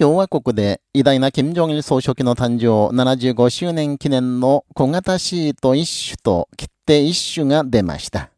共和国で偉大な金正日総書記の誕生75周年記念の小型シート一種と切手一種が出ました。